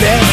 Yeah.